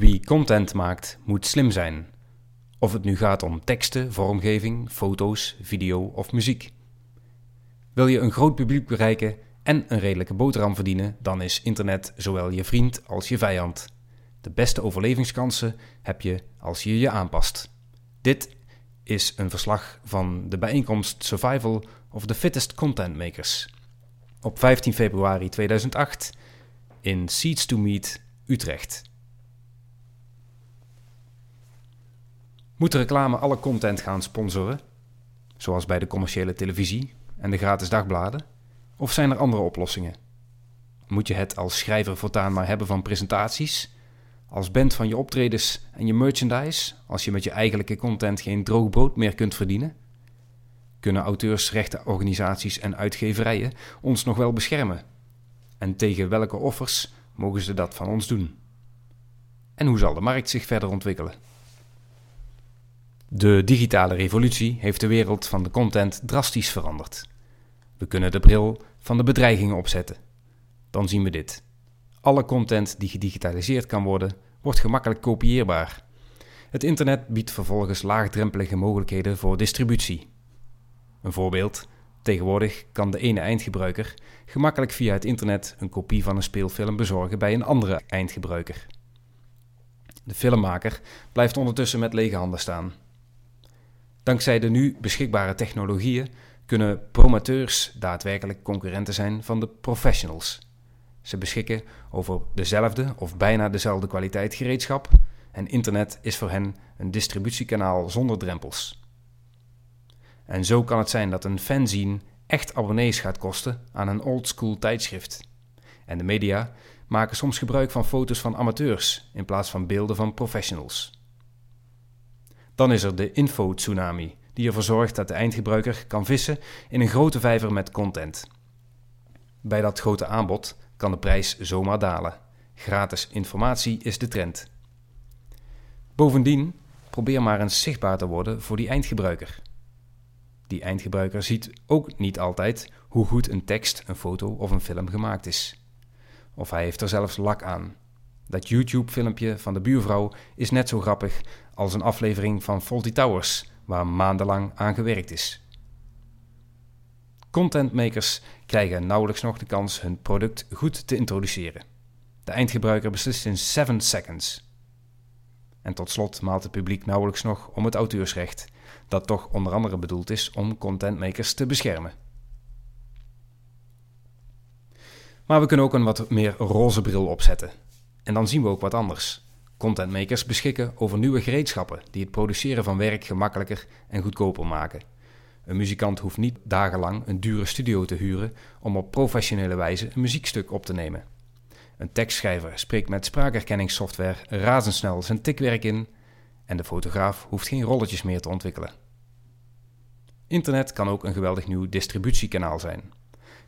Wie content maakt, moet slim zijn. Of het nu gaat om teksten, vormgeving, foto's, video of muziek. Wil je een groot publiek bereiken en een redelijke boterham verdienen, dan is internet zowel je vriend als je vijand. De beste overlevingskansen heb je als je je aanpast. Dit is een verslag van de bijeenkomst Survival of the Fittest Content Makers. Op 15 februari 2008 in Seeds to Meet Utrecht. Moet reclame alle content gaan sponsoren, zoals bij de commerciële televisie en de gratis dagbladen? Of zijn er andere oplossingen? Moet je het als schrijver voortaan maar hebben van presentaties, als band van je optredens en je merchandise, als je met je eigenlijke content geen droog brood meer kunt verdienen? Kunnen auteursrechtenorganisaties en uitgeverijen ons nog wel beschermen? En tegen welke offers mogen ze dat van ons doen? En hoe zal de markt zich verder ontwikkelen? De digitale revolutie heeft de wereld van de content drastisch veranderd. We kunnen de bril van de bedreigingen opzetten. Dan zien we dit. Alle content die gedigitaliseerd kan worden, wordt gemakkelijk kopieerbaar. Het internet biedt vervolgens laagdrempelige mogelijkheden voor distributie. Een voorbeeld: tegenwoordig kan de ene eindgebruiker gemakkelijk via het internet een kopie van een speelfilm bezorgen bij een andere eindgebruiker. De filmmaker blijft ondertussen met lege handen staan. Dankzij de nu beschikbare technologieën kunnen promoteurs daadwerkelijk concurrenten zijn van de professionals. Ze beschikken over dezelfde of bijna dezelfde kwaliteit gereedschap en internet is voor hen een distributiekanaal zonder drempels. En zo kan het zijn dat een fanzine echt abonnees gaat kosten aan een oldschool tijdschrift. En de media maken soms gebruik van foto's van amateurs in plaats van beelden van professionals. Dan is er de info-tsunami, die ervoor zorgt dat de eindgebruiker kan vissen in een grote vijver met content. Bij dat grote aanbod kan de prijs zomaar dalen. Gratis informatie is de trend. Bovendien, probeer maar eens zichtbaar te worden voor die eindgebruiker. Die eindgebruiker ziet ook niet altijd hoe goed een tekst, een foto of een film gemaakt is. Of hij heeft er zelfs lak aan. Dat YouTube-filmpje van de buurvrouw is net zo grappig als een aflevering van Faulty Towers, waar maandenlang aan gewerkt is. Contentmakers krijgen nauwelijks nog de kans hun product goed te introduceren. De eindgebruiker beslist in 7 seconds. En tot slot maalt het publiek nauwelijks nog om het auteursrecht, dat toch onder andere bedoeld is om contentmakers te beschermen. Maar we kunnen ook een wat meer roze bril opzetten. En dan zien we ook wat anders. Contentmakers beschikken over nieuwe gereedschappen die het produceren van werk gemakkelijker en goedkoper maken. Een muzikant hoeft niet dagenlang een dure studio te huren om op professionele wijze een muziekstuk op te nemen. Een tekstschrijver spreekt met spraakherkenningssoftware razendsnel zijn tikwerk in en de fotograaf hoeft geen rolletjes meer te ontwikkelen. Internet kan ook een geweldig nieuw distributiekanaal zijn.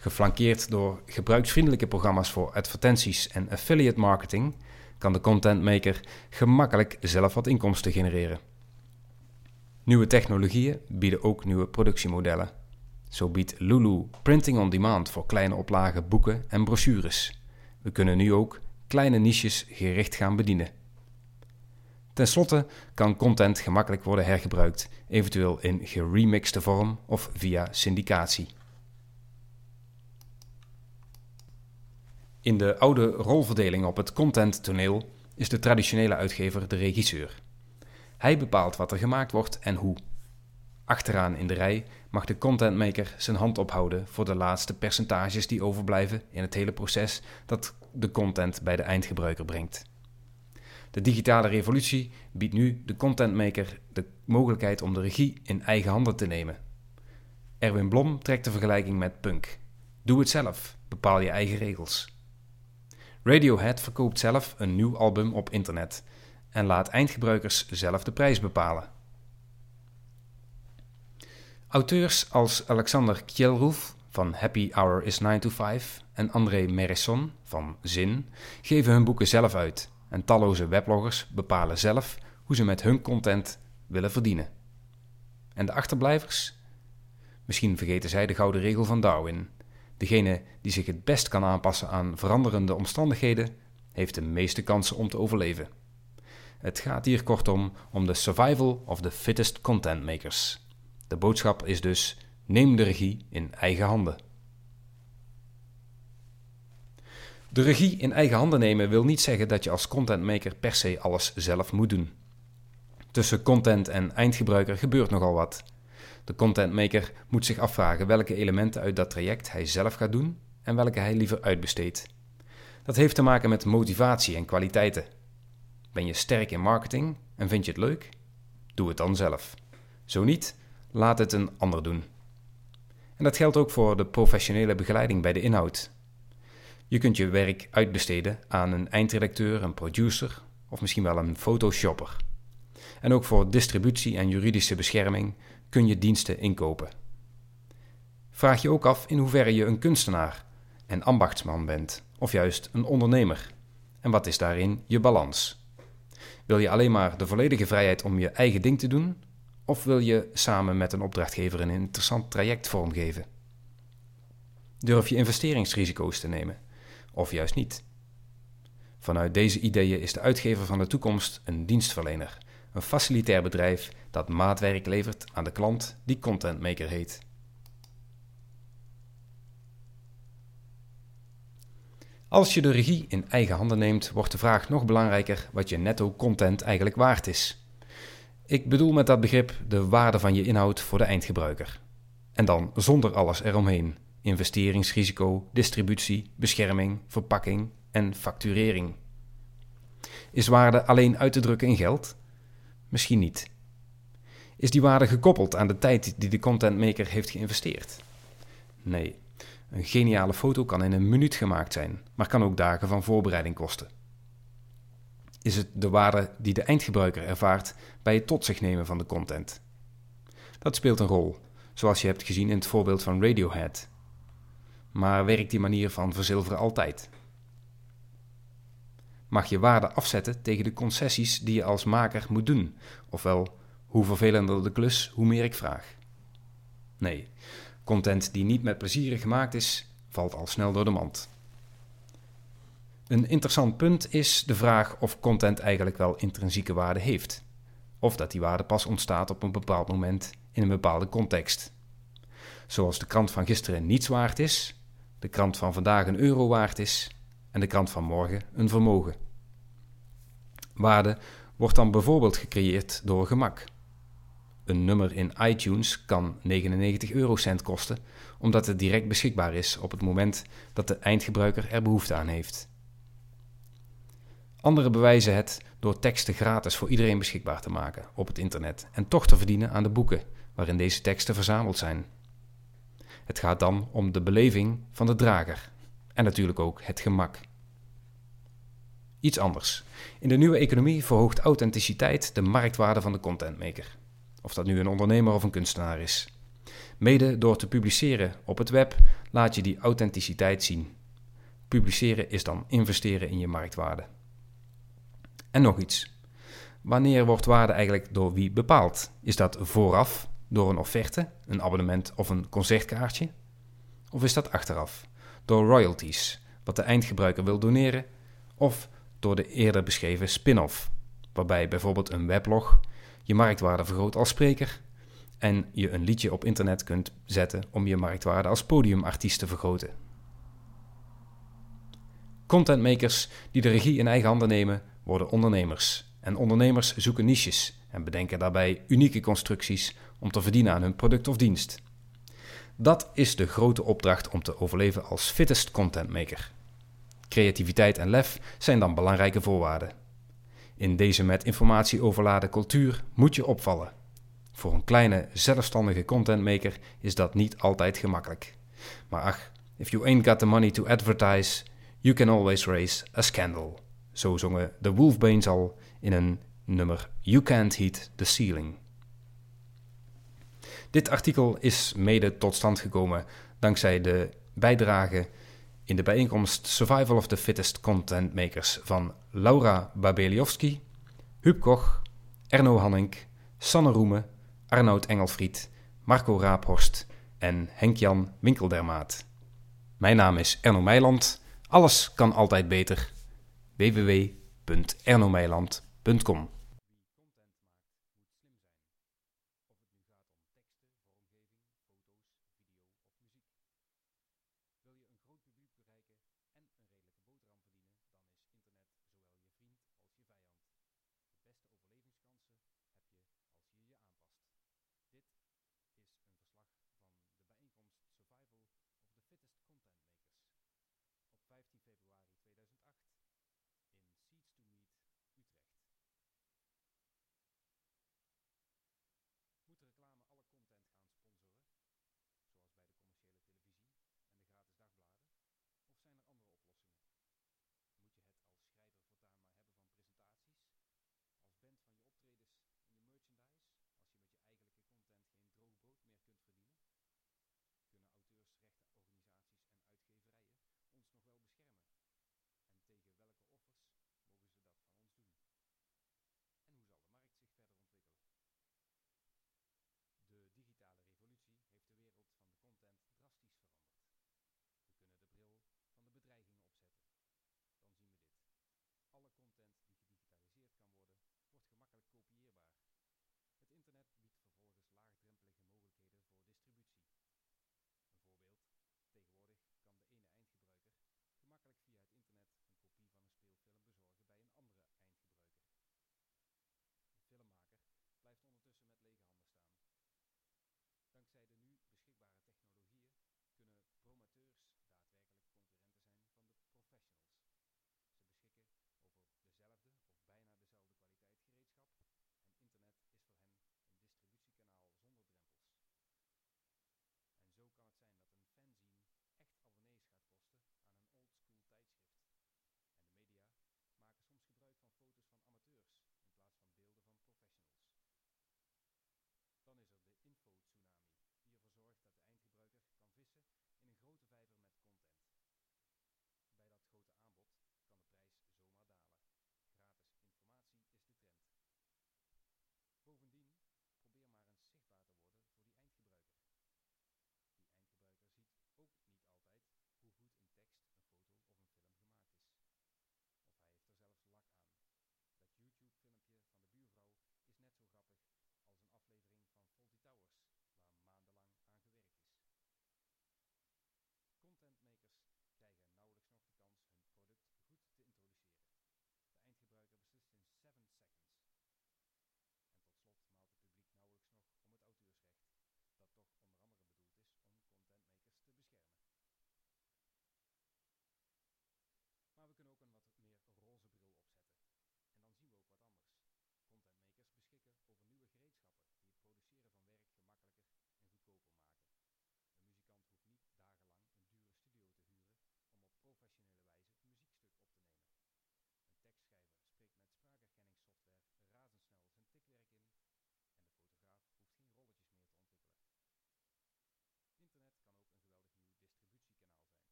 Geflankeerd door gebruiksvriendelijke programma's voor advertenties en affiliate marketing kan de contentmaker gemakkelijk zelf wat inkomsten genereren. Nieuwe technologieën bieden ook nieuwe productiemodellen. Zo biedt Lulu printing on demand voor kleine oplagen boeken en brochures. We kunnen nu ook kleine niches gericht gaan bedienen. Ten slotte kan content gemakkelijk worden hergebruikt, eventueel in geremixte vorm of via syndicatie. In de oude rolverdeling op het contenttoneel is de traditionele uitgever de regisseur. Hij bepaalt wat er gemaakt wordt en hoe. Achteraan in de rij mag de contentmaker zijn hand ophouden voor de laatste percentages die overblijven in het hele proces dat de content bij de eindgebruiker brengt. De digitale revolutie biedt nu de contentmaker de mogelijkheid om de regie in eigen handen te nemen. Erwin Blom trekt de vergelijking met punk. Doe het zelf, bepaal je eigen regels. Radiohead verkoopt zelf een nieuw album op internet en laat eindgebruikers zelf de prijs bepalen. Auteurs als Alexander Kjellroef van Happy Hour is 9 to 5 en André Meresson van Zin geven hun boeken zelf uit en talloze webloggers bepalen zelf hoe ze met hun content willen verdienen. En de achterblijvers? Misschien vergeten zij de gouden regel van Darwin. Degene die zich het best kan aanpassen aan veranderende omstandigheden, heeft de meeste kansen om te overleven. Het gaat hier kortom om de survival of the fittest content makers. De boodschap is dus: neem de regie in eigen handen. De regie in eigen handen nemen wil niet zeggen dat je als contentmaker per se alles zelf moet doen. Tussen content en eindgebruiker gebeurt nogal wat. De contentmaker moet zich afvragen welke elementen uit dat traject hij zelf gaat doen en welke hij liever uitbesteedt. Dat heeft te maken met motivatie en kwaliteiten. Ben je sterk in marketing en vind je het leuk? Doe het dan zelf. Zo niet, laat het een ander doen. En dat geldt ook voor de professionele begeleiding bij de inhoud. Je kunt je werk uitbesteden aan een eindredacteur, een producer of misschien wel een photoshopper. En ook voor distributie en juridische bescherming kun je diensten inkopen. Vraag je ook af in hoeverre je een kunstenaar en ambachtsman bent, of juist een ondernemer. En wat is daarin je balans? Wil je alleen maar de volledige vrijheid om je eigen ding te doen, of wil je samen met een opdrachtgever een interessant traject vormgeven? Durf je investeringsrisico's te nemen, of juist niet? Vanuit deze ideeën is de uitgever van de toekomst een dienstverlener een facilitair bedrijf dat maatwerk levert aan de klant die contentmaker heet. Als je de regie in eigen handen neemt, wordt de vraag nog belangrijker wat je netto content eigenlijk waard is. Ik bedoel met dat begrip de waarde van je inhoud voor de eindgebruiker. En dan zonder alles eromheen: investeringsrisico, distributie, bescherming, verpakking en facturering. Is waarde alleen uit te drukken in geld? Misschien niet. Is die waarde gekoppeld aan de tijd die de contentmaker heeft geïnvesteerd? Nee. Een geniale foto kan in een minuut gemaakt zijn, maar kan ook dagen van voorbereiding kosten. Is het de waarde die de eindgebruiker ervaart bij het tot zich nemen van de content? Dat speelt een rol, zoals je hebt gezien in het voorbeeld van Radiohead. Maar werkt die manier van verzilveren altijd? Mag je waarde afzetten tegen de concessies die je als maker moet doen. Ofwel, hoe vervelender de klus, hoe meer ik vraag. Nee, content die niet met plezier gemaakt is, valt al snel door de mand. Een interessant punt is de vraag of content eigenlijk wel intrinsieke waarde heeft. Of dat die waarde pas ontstaat op een bepaald moment in een bepaalde context. Zoals de krant van gisteren niets waard is, de krant van vandaag een euro waard is en de krant van morgen een vermogen. Waarde wordt dan bijvoorbeeld gecreëerd door gemak. Een nummer in iTunes kan 99 eurocent kosten, omdat het direct beschikbaar is op het moment dat de eindgebruiker er behoefte aan heeft. Anderen bewijzen het door teksten gratis voor iedereen beschikbaar te maken op het internet en toch te verdienen aan de boeken waarin deze teksten verzameld zijn. Het gaat dan om de beleving van de drager en natuurlijk ook het gemak. Iets anders. In de nieuwe economie verhoogt authenticiteit de marktwaarde van de contentmaker. Of dat nu een ondernemer of een kunstenaar is. Mede door te publiceren op het web laat je die authenticiteit zien. Publiceren is dan investeren in je marktwaarde. En nog iets. Wanneer wordt waarde eigenlijk door wie bepaald? Is dat vooraf door een offerte, een abonnement of een concertkaartje? Of is dat achteraf, door royalties, wat de eindgebruiker wil doneren? Of door de eerder beschreven spin-off, waarbij bijvoorbeeld een weblog je marktwaarde vergroot als spreker en je een liedje op internet kunt zetten om je marktwaarde als podiumartiest te vergroten. Contentmakers die de regie in eigen handen nemen, worden ondernemers. En ondernemers zoeken niches en bedenken daarbij unieke constructies om te verdienen aan hun product of dienst. Dat is de grote opdracht om te overleven als fittest contentmaker. Creativiteit en lef zijn dan belangrijke voorwaarden. In deze met informatie overladen cultuur moet je opvallen. Voor een kleine zelfstandige contentmaker is dat niet altijd gemakkelijk. Maar ach, if you ain't got the money to advertise, you can always raise a scandal. Zo zongen de Wolfbanes al in een nummer You Can't Heat the Ceiling. Dit artikel is mede tot stand gekomen dankzij de bijdrage in de bijeenkomst Survival of the Fittest Content Makers van Laura Babeliowski, Huub Koch, Erno Hannink, Sanne Roeme, Arnoud Engelfried, Marco Raaphorst en Henk-Jan Winkeldermaat. Mijn naam is Erno Meiland. Alles kan altijd beter. www.ernomeiland.nl www.ecom.com.